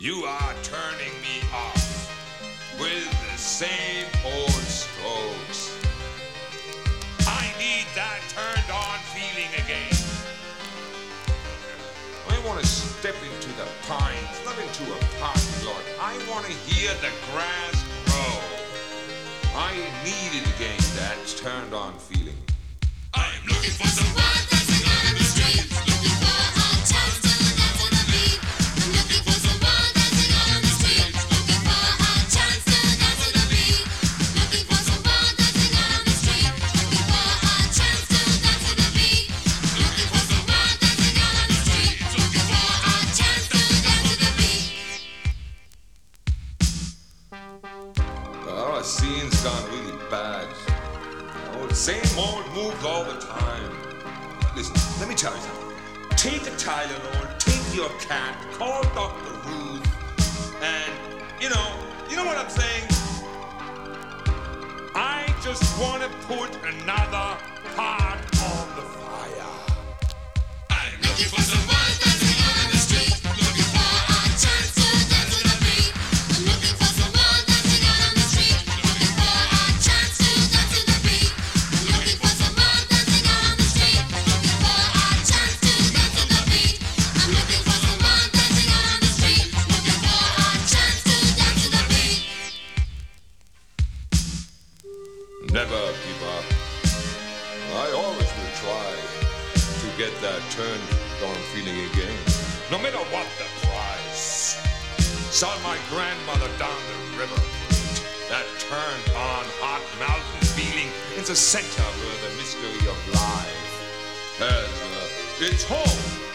You are turning me off with the same old strokes. I need that turned on feeling again. I want to step into the pines, not into a parking lot. I want to hear the grass grow. I need it again, that turned on feeling. I'm looking for someone really bad. The same old moves all the time. Listen, let me tell you something. Take a Tylenol, take your cat, call Dr. Ruth, and, you know, you know what I'm saying? I just want to put another pot Never give up. I always will try to get that turned on feeling again. No matter what the price. Saw my grandmother down the river. That turned on hot mountain feeling in the center where the mystery of life has uh, its home.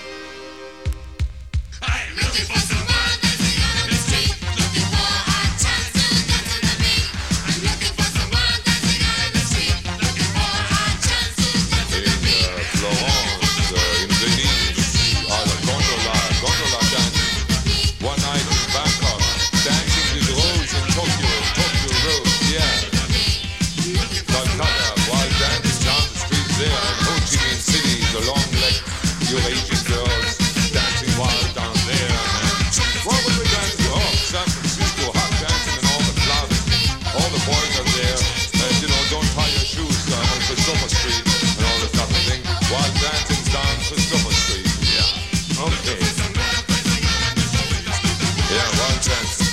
Leg Eurasian girls dancing wild down there. Dancing? Oh, San Francisco, hot dancing in all the clubs. All the boys are there. And you know, don't tie your shoes down Street of. While down Street. Yeah. Okay. Yeah, while dancing.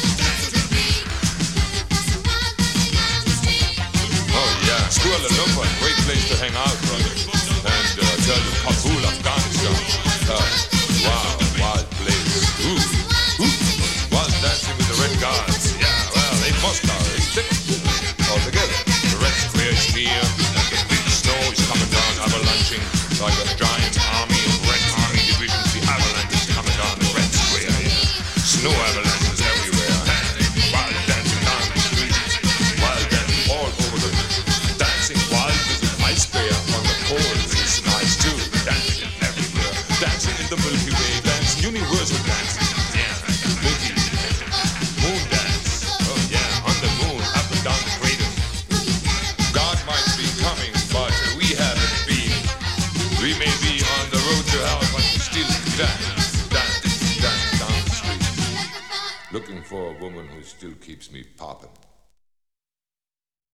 Oh great place to hang out, Snow avalanches everywhere. Looking for a woman who still keeps me popping.